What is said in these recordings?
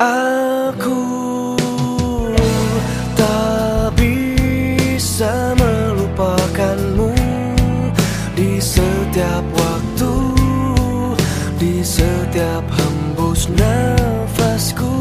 Aku tak bisa melupakanmu Di setiap waktu Di setiap hembus nafasku.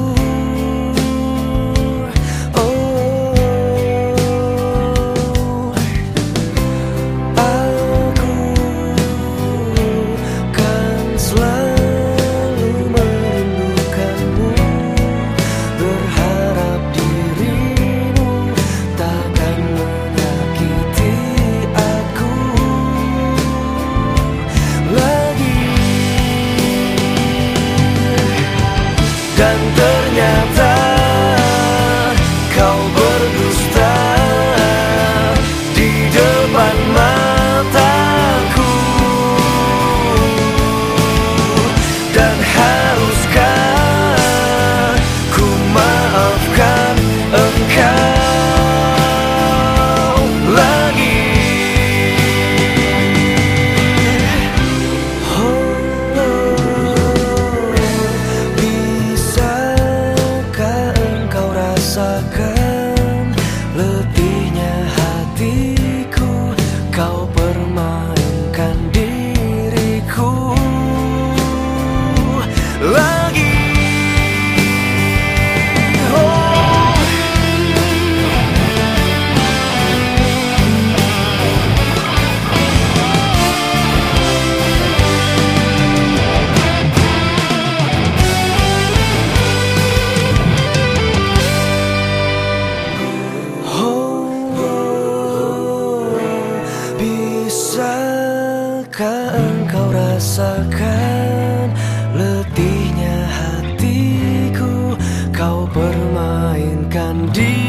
hatiku kau permai Bisakah engkau rasakan letihnya hatiku? Kau permainkan diri